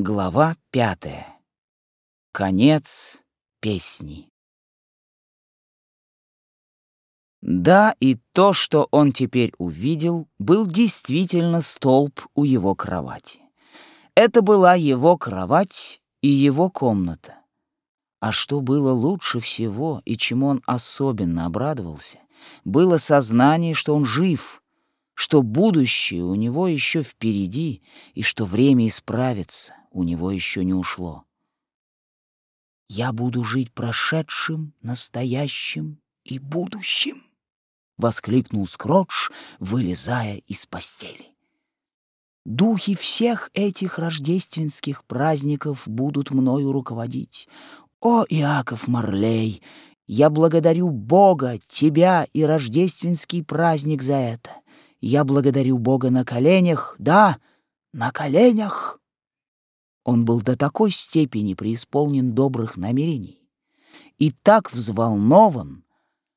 Глава пятая. Конец песни. Да, и то, что он теперь увидел, был действительно столб у его кровати. Это была его кровать и его комната. А что было лучше всего и чему он особенно обрадовался, было сознание, что он жив, что будущее у него еще впереди и что время исправится у него еще не ушло. «Я буду жить прошедшим, настоящим и будущим», — воскликнул Скротч, вылезая из постели. «Духи всех этих рождественских праздников будут мною руководить. О, Иаков Марлей, я благодарю Бога, тебя и рождественский праздник за это. Я благодарю Бога на коленях, да, на коленях!» Он был до такой степени преисполнен добрых намерений и так взволнован,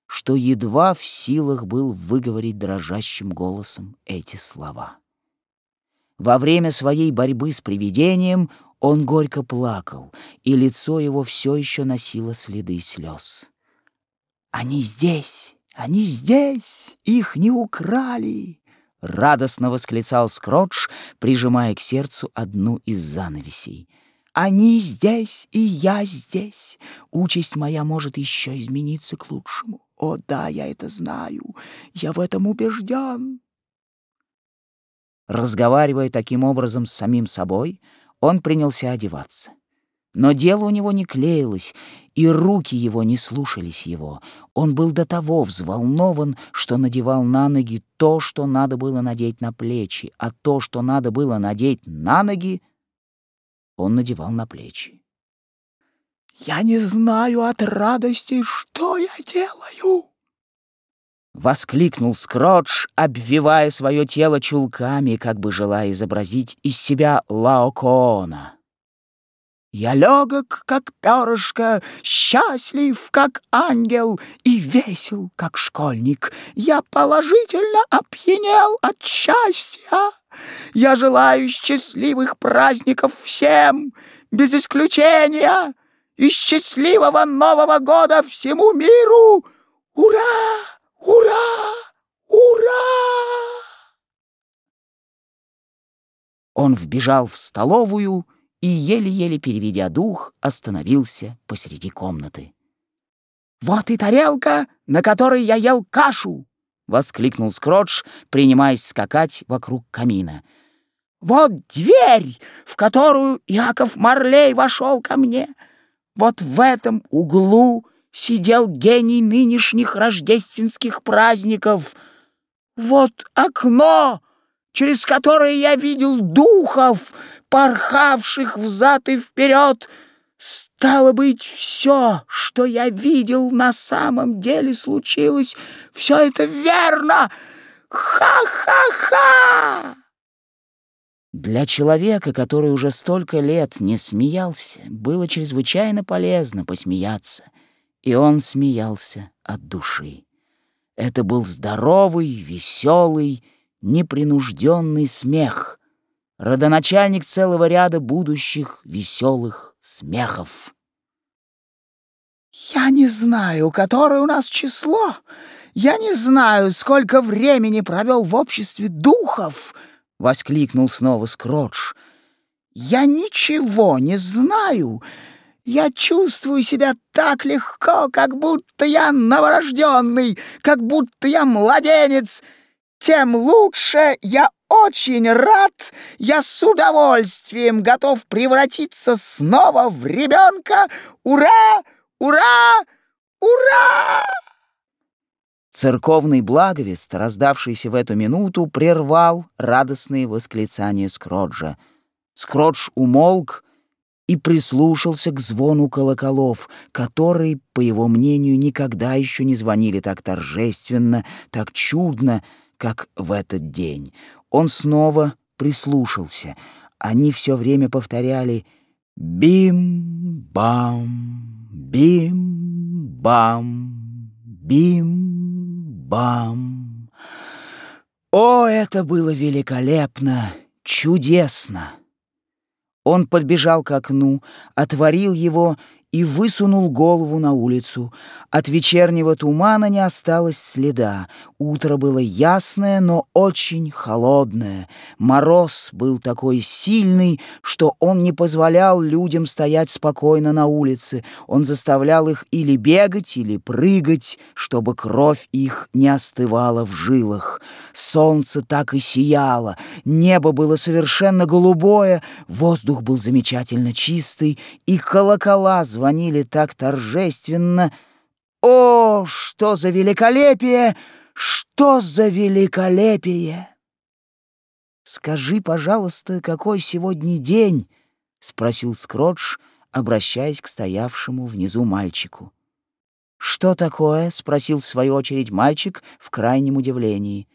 что едва в силах был выговорить дрожащим голосом эти слова. Во время своей борьбы с привидением он горько плакал, и лицо его все еще носило следы слез. «Они здесь! Они здесь! Их не украли!» — радостно восклицал Скротч, прижимая к сердцу одну из занавесей. «Они здесь, и я здесь. Участь моя может еще измениться к лучшему. О, да, я это знаю. Я в этом убежден». Разговаривая таким образом с самим собой, он принялся одеваться. Но дело у него не клеилось, и руки его не слушались его. Он был до того взволнован, что надевал на ноги то, что надо было надеть на плечи, а то, что надо было надеть на ноги, он надевал на плечи. «Я не знаю от радости, что я делаю!» Воскликнул Скротч, обвивая свое тело чулками, как бы желая изобразить из себя Лаокоона. Я легок, как перышко, счастлив, как ангел, и весел, как школьник. Я положительно опьянел от счастья. Я желаю счастливых праздников всем, без исключения, и счастливого Нового года всему миру. Ура! Ура! Ура! Он вбежал в столовую и, еле-еле переведя дух, остановился посреди комнаты. «Вот и тарелка, на которой я ел кашу!» — воскликнул Скротч, принимаясь скакать вокруг камина. «Вот дверь, в которую Яков Марлей вошел ко мне! Вот в этом углу сидел гений нынешних рождественских праздников! Вот окно, через которое я видел духов, порхавших взад и вперед. Стало быть, все, что я видел, на самом деле случилось. Все это верно! Ха-ха-ха! Для человека, который уже столько лет не смеялся, было чрезвычайно полезно посмеяться, и он смеялся от души. Это был здоровый, веселый, непринужденный смех, родоначальник целого ряда будущих веселых смехов. «Я не знаю, которое у нас число. Я не знаю, сколько времени провел в обществе духов!» — воскликнул снова Скротч. «Я ничего не знаю. Я чувствую себя так легко, как будто я новорожденный, как будто я младенец. Тем лучше я очень рад, я с удовольствием готов превратиться снова в ребенка. Ура! Ура! Ура! Церковный благовест, раздавшийся в эту минуту, прервал радостные восклицания Скроджа. Скродж умолк и прислушался к звону колоколов, которые, по его мнению, никогда еще не звонили так торжественно, так чудно, как в этот день. Он снова прислушался. Они все время повторяли «Бим-бам, бим-бам, бим-бам». О, это было великолепно, чудесно! Он подбежал к окну, отворил его и высунул голову на улицу. От вечернего тумана не осталось следа. Утро было ясное, но очень холодное. Мороз был такой сильный, что он не позволял людям стоять спокойно на улице. Он заставлял их или бегать, или прыгать, чтобы кровь их не остывала в жилах. Солнце так и сияло, небо было совершенно голубое, воздух был замечательно чистый, и колокола звонили так торжественно — о, что за великолепие! Что за великолепие! Скажи, пожалуйста, какой сегодня день? спросил Скротч, обращаясь к стоявшему внизу мальчику. Что такое? спросил в свою очередь мальчик в крайнем удивлении.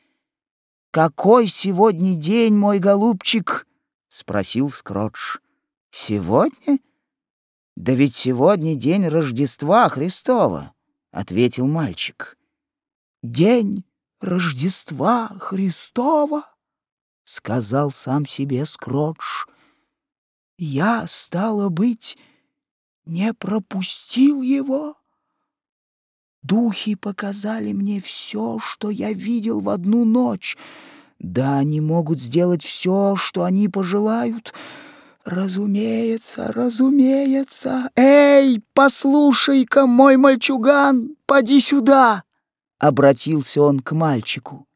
Какой сегодня день, мой голубчик? спросил Скротч. Сегодня? Да ведь сегодня день Рождества Христова ответил мальчик. День Рождества Христова, сказал сам себе Скротч. Я, стало быть, не пропустил его. Духи показали мне все, что я видел в одну ночь. Да, они могут сделать все, что они пожелают, — «Разумеется, разумеется! Эй, послушай-ка, мой мальчуган, поди сюда!» Обратился он к мальчику.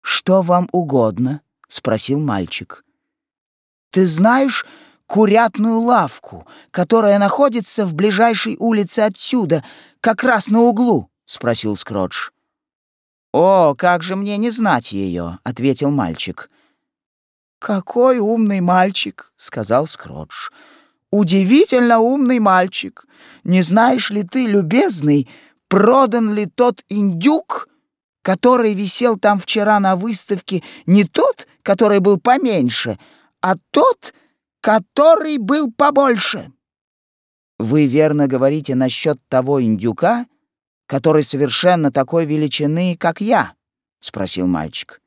«Что вам угодно?» — спросил мальчик. «Ты знаешь курятную лавку, которая находится в ближайшей улице отсюда, как раз на углу?» — спросил Скротч. «О, как же мне не знать ее!» — ответил мальчик. «Какой умный мальчик!» — сказал Скротч. «Удивительно умный мальчик! Не знаешь ли ты, любезный, продан ли тот индюк, который висел там вчера на выставке, не тот, который был поменьше, а тот, который был побольше?» «Вы верно говорите насчет того индюка, который совершенно такой величины, как я?» — спросил мальчик.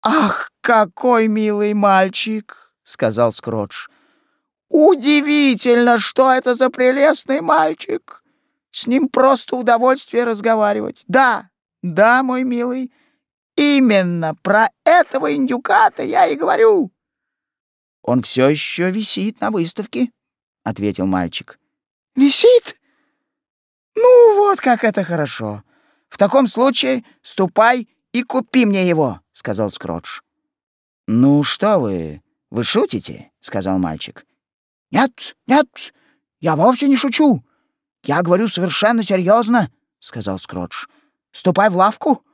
«Ах, какой милый мальчик!» — сказал Скротч. «Удивительно, что это за прелестный мальчик! С ним просто удовольствие разговаривать. Да, да, мой милый, именно про этого индюка-то я и говорю!» «Он все еще висит на выставке», — ответил мальчик. «Висит? Ну вот как это хорошо! В таком случае ступай и купи мне его!» — сказал Скротч. «Ну что вы, вы шутите?» — сказал мальчик. «Нет, нет, я вовсе не шучу. Я говорю совершенно серьезно», — сказал Скротч. «Ступай в лавку,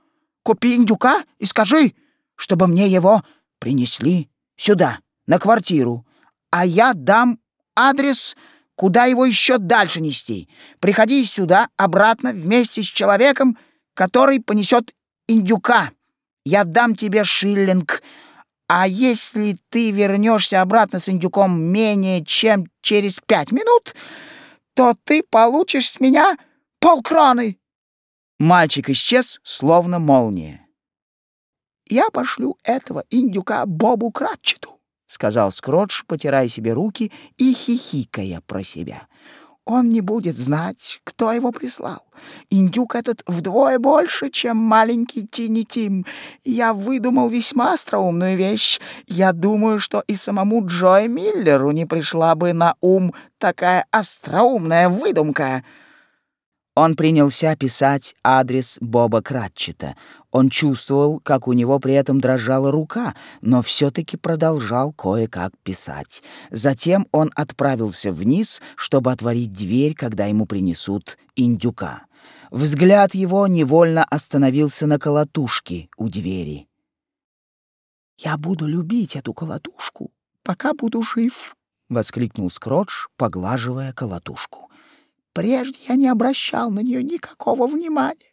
купи индюка и скажи, чтобы мне его принесли сюда, на квартиру, а я дам адрес, куда его еще дальше нести. Приходи сюда обратно вместе с человеком, который понесет индюка. Я дам тебе шиллинг, а если ты вернешься обратно с индюком менее чем через пять минут, то ты получишь с меня полкроны. Мальчик исчез, словно молния. «Я пошлю этого индюка Бобу Кратчету», — сказал Скротч, потирая себе руки и хихикая про себя. Он не будет знать, кто его прислал. Индюк этот вдвое больше, чем маленький Тини Тим. Я выдумал весьма остроумную вещь. Я думаю, что и самому Джой Миллеру не пришла бы на ум такая остроумная выдумка. Он принялся писать адрес Боба Кратчета. Он чувствовал, как у него при этом дрожала рука, но все-таки продолжал кое-как писать. Затем он отправился вниз, чтобы отворить дверь, когда ему принесут индюка. Взгляд его невольно остановился на колотушке у двери. «Я буду любить эту колотушку, пока буду жив», — воскликнул Скротч, поглаживая колотушку. Прежде я не обращал на нее никакого внимания.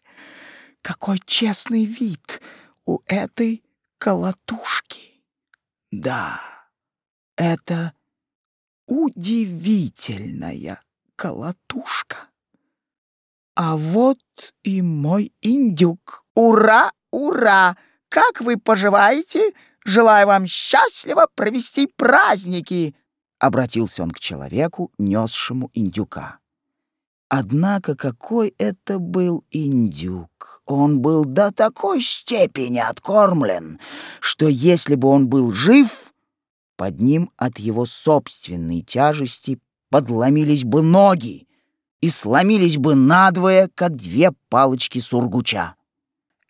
Какой честный вид у этой колотушки! Да, это удивительная колотушка. А вот и мой индюк. Ура, ура! Как вы поживаете, желаю вам счастливо провести праздники!» Обратился он к человеку, несшему индюка. Однако какой это был индюк! Он был до такой степени откормлен, что если бы он был жив, под ним от его собственной тяжести подломились бы ноги и сломились бы надвое, как две палочки сургуча.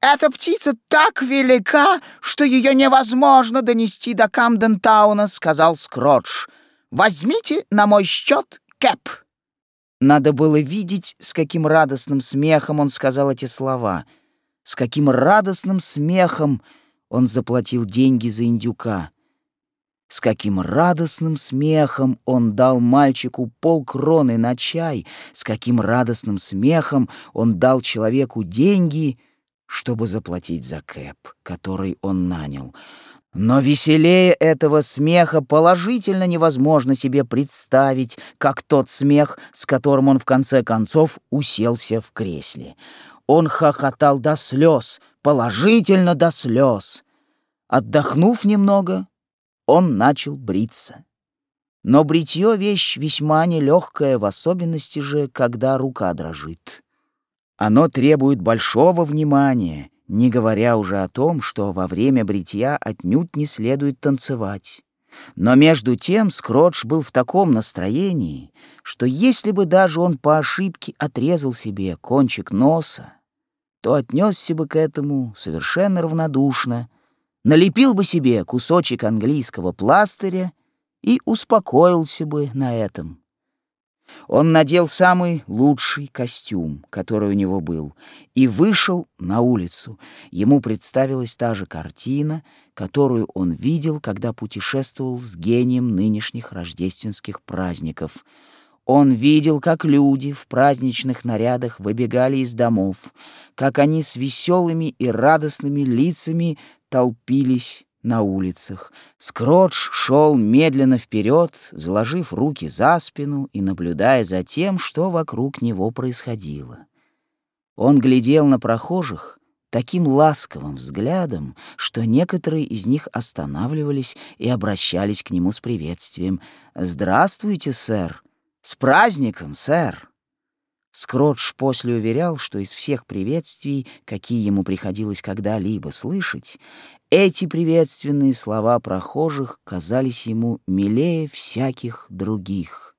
«Эта птица так велика, что ее невозможно донести до Камден-тауна», — сказал Скротч. «Возьмите на мой счет кэп». Надо было видеть, с каким радостным смехом он сказал эти слова, с каким радостным смехом он заплатил деньги за индюка, с каким радостным смехом он дал мальчику полкроны на чай, с каким радостным смехом он дал человеку деньги, чтобы заплатить за кэп, который он нанял — но веселее этого смеха положительно невозможно себе представить, как тот смех, с которым он в конце концов уселся в кресле. Он хохотал до слез, положительно до слез. Отдохнув немного, он начал бриться. Но бритье — вещь весьма нелегкая, в особенности же, когда рука дрожит. Оно требует большого внимания — не говоря уже о том, что во время бритья отнюдь не следует танцевать. Но между тем Скротч был в таком настроении, что если бы даже он по ошибке отрезал себе кончик носа, то отнесся бы к этому совершенно равнодушно, налепил бы себе кусочек английского пластыря и успокоился бы на этом. Он надел самый лучший костюм, который у него был, и вышел на улицу. Ему представилась та же картина, которую он видел, когда путешествовал с гением нынешних рождественских праздников. Он видел, как люди в праздничных нарядах выбегали из домов, как они с веселыми и радостными лицами толпились на улицах. Скротч шел медленно вперед, заложив руки за спину и наблюдая за тем, что вокруг него происходило. Он глядел на прохожих таким ласковым взглядом, что некоторые из них останавливались и обращались к нему с приветствием. «Здравствуйте, сэр! С праздником, сэр!» Скротч после уверял, что из всех приветствий, какие ему приходилось когда-либо слышать, эти приветственные слова прохожих казались ему милее всяких других.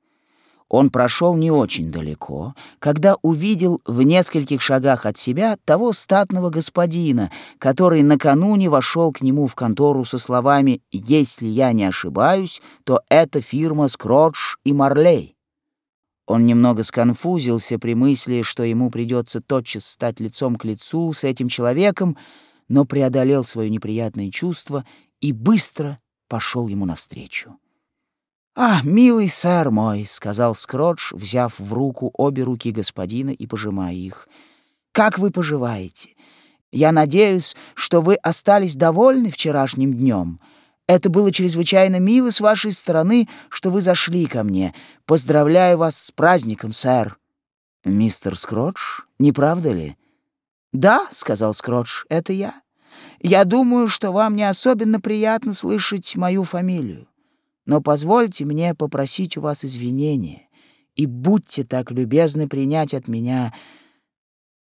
Он прошел не очень далеко, когда увидел в нескольких шагах от себя того статного господина, который накануне вошел к нему в контору со словами «Если я не ошибаюсь, то это фирма Скротч и Марлей». Он немного сконфузился при мысли, что ему придется тотчас стать лицом к лицу с этим человеком, но преодолел свое неприятное чувство и быстро пошел ему навстречу. «А, милый сэр мой», — сказал Скротч, взяв в руку обе руки господина и пожимая их, — «как вы поживаете? Я надеюсь, что вы остались довольны вчерашним днем. Это было чрезвычайно мило с вашей стороны, что вы зашли ко мне. Поздравляю вас с праздником, сэр». «Мистер Скротч, не правда ли?» «Да», — сказал Скротч, — «это я. Я думаю, что вам не особенно приятно слышать мою фамилию. Но позвольте мне попросить у вас извинения, и будьте так любезны принять от меня...»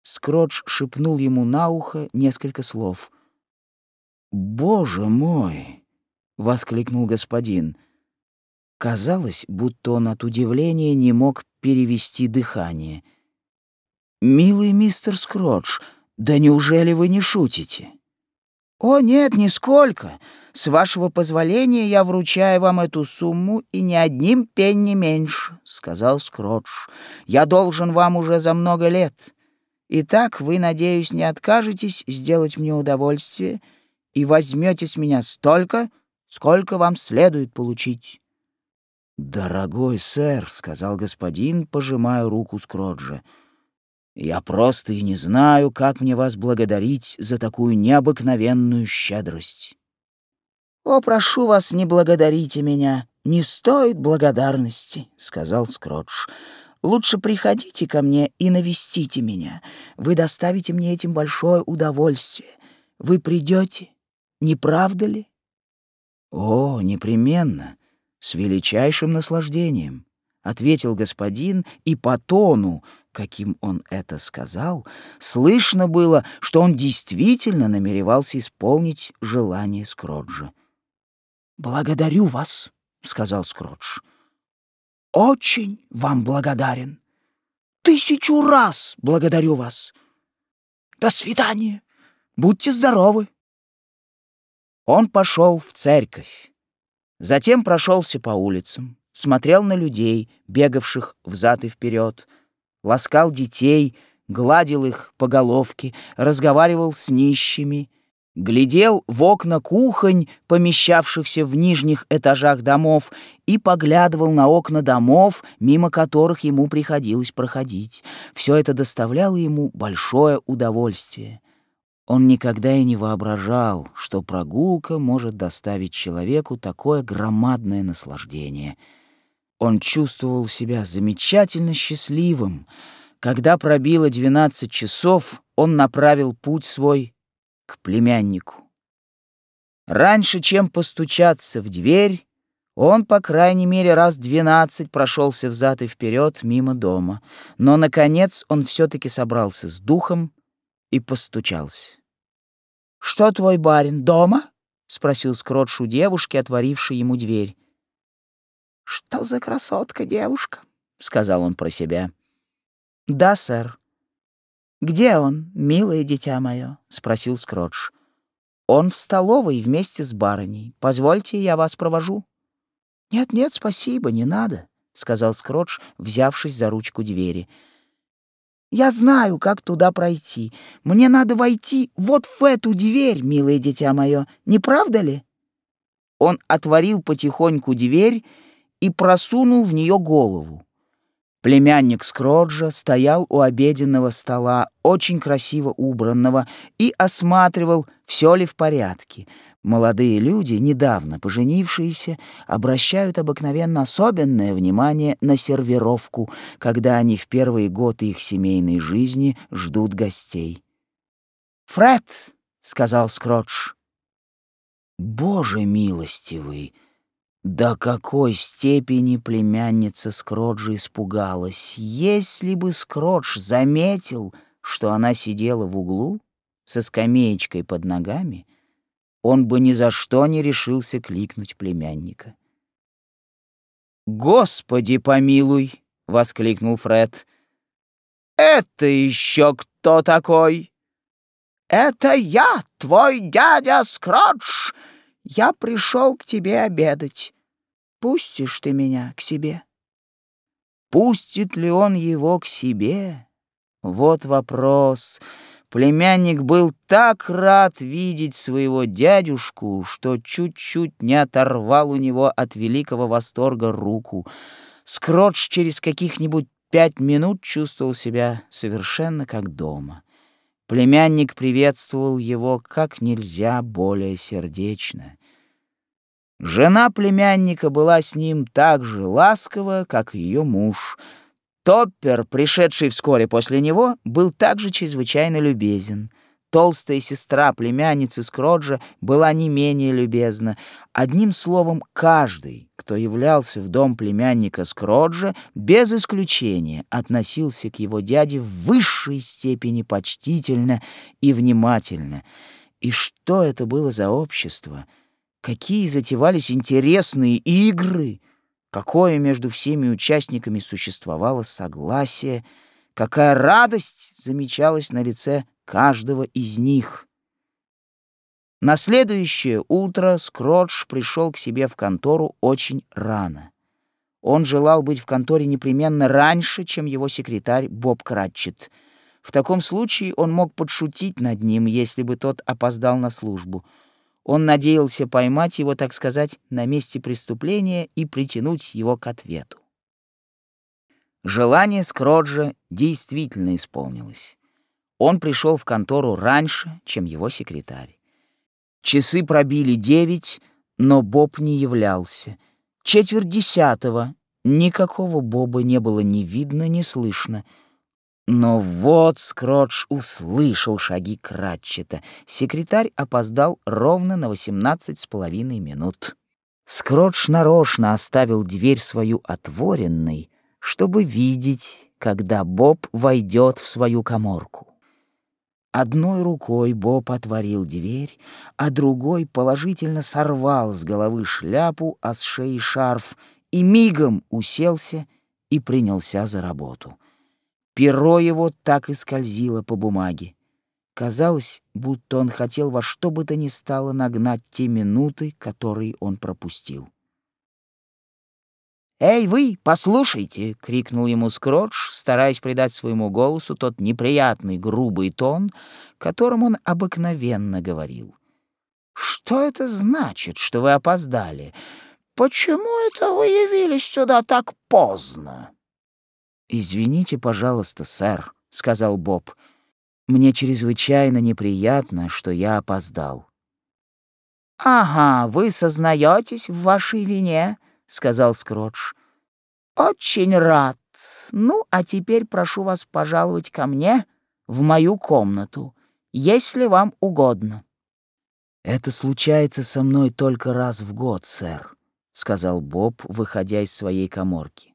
Скротч шепнул ему на ухо несколько слов. «Боже мой!» — воскликнул господин. Казалось, будто он от удивления не мог перевести дыхание — «Милый мистер Скротч, да неужели вы не шутите?» «О, нет, нисколько. С вашего позволения я вручаю вам эту сумму и ни одним пенни меньше», — сказал Скротч. «Я должен вам уже за много лет. Итак, вы, надеюсь, не откажетесь сделать мне удовольствие и возьмете с меня столько, сколько вам следует получить». «Дорогой сэр», — сказал господин, пожимая руку Скроджа, — я просто и не знаю, как мне вас благодарить за такую необыкновенную щедрость. О, прошу вас, не благодарите меня. Не стоит благодарности, сказал Скротч. Лучше приходите ко мне и навестите меня. Вы доставите мне этим большое удовольствие. Вы придете, не правда ли? «О, непременно, с величайшим наслаждением», — ответил господин, и по тону, каким он это сказал, слышно было, что он действительно намеревался исполнить желание Скроджа. «Благодарю вас», — сказал Скродж. «Очень вам благодарен. Тысячу раз благодарю вас. До свидания. Будьте здоровы». Он пошел в церковь. Затем прошелся по улицам, смотрел на людей, бегавших взад и вперед, ласкал детей, гладил их по головке, разговаривал с нищими, глядел в окна кухонь, помещавшихся в нижних этажах домов, и поглядывал на окна домов, мимо которых ему приходилось проходить. Все это доставляло ему большое удовольствие. Он никогда и не воображал, что прогулка может доставить человеку такое громадное наслаждение. Он чувствовал себя замечательно счастливым. Когда пробило двенадцать часов, он направил путь свой к племяннику. Раньше, чем постучаться в дверь, он, по крайней мере, раз двенадцать прошелся взад и вперед мимо дома, но, наконец, он все-таки собрался с духом и постучался. «Что твой барин, дома?» — спросил Скротш у девушки, отворившей ему дверь. «Что за красотка девушка?» — сказал он про себя. «Да, сэр». «Где он, милое дитя мое?» — спросил Скротч. «Он в столовой вместе с барыней. Позвольте, я вас провожу». «Нет-нет, спасибо, не надо», — сказал Скротч, взявшись за ручку двери. Я знаю, как туда пройти. Мне надо войти вот в эту дверь, милое дитя мое, не правда ли?» Он отворил потихоньку дверь и просунул в нее голову. Племянник Скроджа стоял у обеденного стола, очень красиво убранного, и осматривал, все ли в порядке. Молодые люди, недавно поженившиеся, обращают обыкновенно особенное внимание на сервировку, когда они в первые годы их семейной жизни ждут гостей. «Фред!» — сказал Скротч. «Боже милостивый!» До какой степени племянница Скроджа испугалась, если бы Скродж заметил, что она сидела в углу со скамеечкой под ногами, он бы ни за что не решился кликнуть племянника. «Господи помилуй!» — воскликнул Фред. «Это еще кто такой?» «Это я, твой дядя Скротч. Я пришел к тебе обедать. Пустишь ты меня к себе?» Пустит ли он его к себе? Вот вопрос. Племянник был так рад видеть своего дядюшку, что чуть-чуть не оторвал у него от великого восторга руку. Скротч через каких-нибудь пять минут чувствовал себя совершенно как дома. Племянник приветствовал его как нельзя более сердечно. Жена племянника была с ним так же ласкова, как ее муж — Топпер, пришедший вскоре после него, был также чрезвычайно любезен. Толстая сестра племянницы Скроджа была не менее любезна. Одним словом, каждый, кто являлся в дом племянника Скроджа, без исключения относился к его дяде в высшей степени почтительно и внимательно. И что это было за общество? Какие затевались интересные игры! какое между всеми участниками существовало согласие, какая радость замечалась на лице каждого из них. На следующее утро Скротч пришел к себе в контору очень рано. Он желал быть в конторе непременно раньше, чем его секретарь Боб Кратчет. В таком случае он мог подшутить над ним, если бы тот опоздал на службу — он надеялся поймать его, так сказать, на месте преступления и притянуть его к ответу. Желание Скроджа действительно исполнилось. Он пришел в контору раньше, чем его секретарь. Часы пробили девять, но Боб не являлся. Четверть десятого. Никакого Боба не было ни видно, ни слышно — но вот Скротч услышал шаги Кратчета. Секретарь опоздал ровно на восемнадцать с половиной минут. Скротч нарочно оставил дверь свою отворенной, чтобы видеть, когда Боб войдет в свою коморку. Одной рукой Боб отворил дверь, а другой положительно сорвал с головы шляпу, а с шеи шарф и мигом уселся и принялся за работу. Перо его так и скользило по бумаге. Казалось, будто он хотел во что бы то ни стало нагнать те минуты, которые он пропустил. «Эй, вы, послушайте!» — крикнул ему Скротч, стараясь придать своему голосу тот неприятный грубый тон, которым он обыкновенно говорил. «Что это значит, что вы опоздали? Почему это вы явились сюда так поздно?» «Извините, пожалуйста, сэр», — сказал Боб. «Мне чрезвычайно неприятно, что я опоздал». «Ага, вы сознаетесь в вашей вине?» Сказал Скротч. «Очень рад. Ну, а теперь прошу вас пожаловать ко мне в мою комнату, если вам угодно». «Это случается со мной только раз в год, сэр», — сказал Боб, выходя из своей коморки.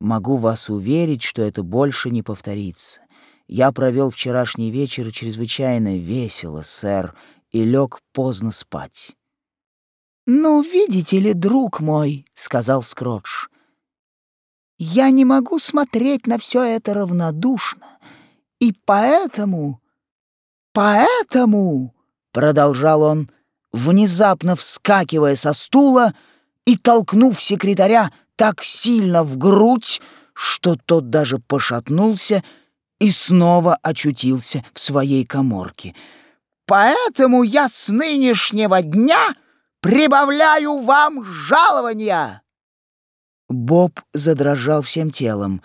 «Могу вас уверить, что это больше не повторится. Я провел вчерашний вечер чрезвычайно весело, сэр, и лег поздно спать. «Ну, видите ли, друг мой», — сказал Скротч, — «я не могу смотреть на все это равнодушно, и поэтому, поэтому», — продолжал он, внезапно вскакивая со стула и толкнув секретаря так сильно в грудь, что тот даже пошатнулся и снова очутился в своей коморке. «Поэтому я с нынешнего дня...» прибавляю вам жалования!» Боб задрожал всем телом.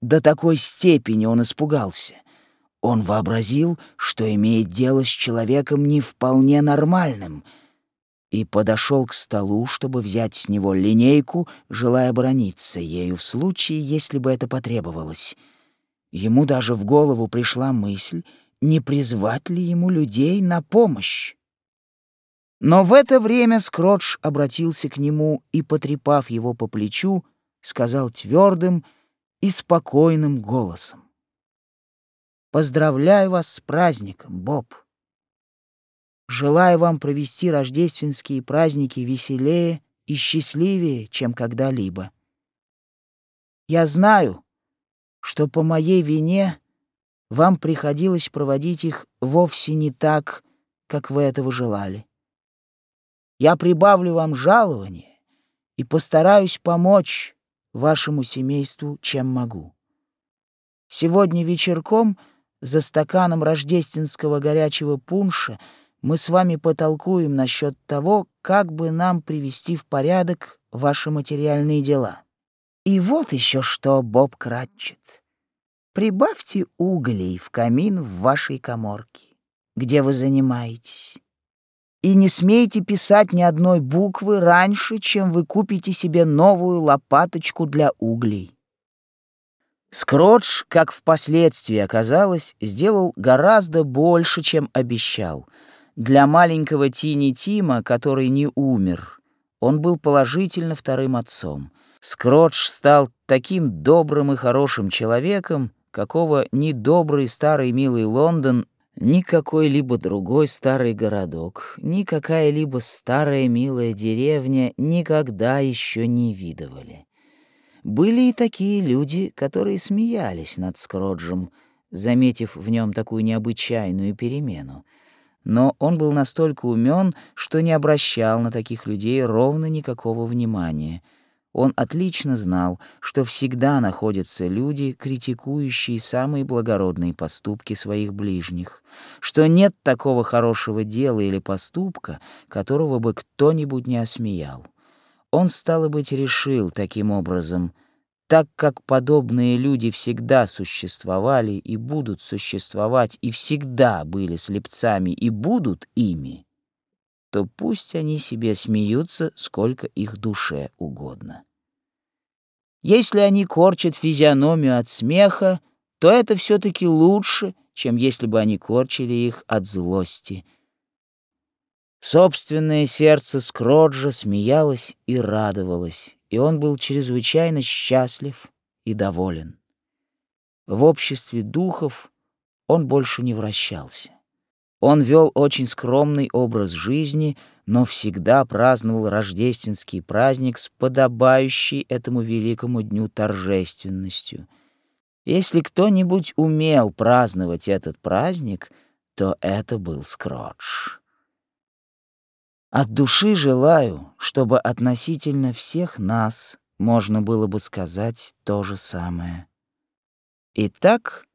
До такой степени он испугался. Он вообразил, что имеет дело с человеком не вполне нормальным, и подошел к столу, чтобы взять с него линейку, желая брониться ею в случае, если бы это потребовалось. Ему даже в голову пришла мысль, не призвать ли ему людей на помощь. Но в это время Скротч обратился к нему и, потрепав его по плечу, сказал твердым и спокойным голосом. «Поздравляю вас с праздником, Боб. Желаю вам провести рождественские праздники веселее и счастливее, чем когда-либо. Я знаю, что по моей вине вам приходилось проводить их вовсе не так, как вы этого желали. Я прибавлю вам жалование и постараюсь помочь вашему семейству, чем могу. Сегодня вечерком за стаканом рождественского горячего пунша мы с вами потолкуем насчет того, как бы нам привести в порядок ваши материальные дела. И вот еще что, Боб Кратчет. Прибавьте углей в камин в вашей коморке, где вы занимаетесь и не смейте писать ни одной буквы раньше, чем вы купите себе новую лопаточку для углей. Скротч, как впоследствии оказалось, сделал гораздо больше, чем обещал. Для маленького Тини Тима, который не умер, он был положительно вторым отцом. Скротч стал таким добрым и хорошим человеком, какого ни добрый старый милый Лондон ни какой-либо другой старый городок, ни какая-либо старая милая деревня никогда еще не видывали. Были и такие люди, которые смеялись над Скроджем, заметив в нем такую необычайную перемену. Но он был настолько умен, что не обращал на таких людей ровно никакого внимания — он отлично знал, что всегда находятся люди, критикующие самые благородные поступки своих ближних, что нет такого хорошего дела или поступка, которого бы кто-нибудь не осмеял. Он, стало быть, решил таким образом, так как подобные люди всегда существовали и будут существовать, и всегда были слепцами и будут ими, то пусть они себе смеются, сколько их душе угодно. Если они корчат физиономию от смеха, то это все-таки лучше, чем если бы они корчили их от злости — Собственное сердце Скроджа смеялось и радовалось, и он был чрезвычайно счастлив и доволен. В обществе духов он больше не вращался. Он вел очень скромный образ жизни, но всегда праздновал рождественский праздник с подобающей этому великому дню торжественностью. Если кто-нибудь умел праздновать этот праздник, то это был Скротч. От души желаю, чтобы относительно всех нас можно было бы сказать то же самое. Итак,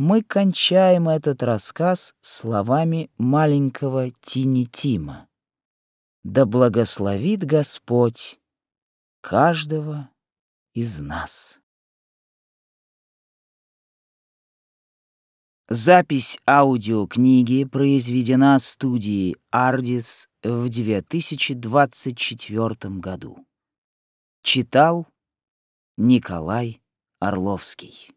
мы кончаем этот рассказ словами маленького Тини Тима. Да благословит Господь каждого из нас. Запись аудиокниги произведена студией «Ардис» в 2024 году. Читал Николай Орловский.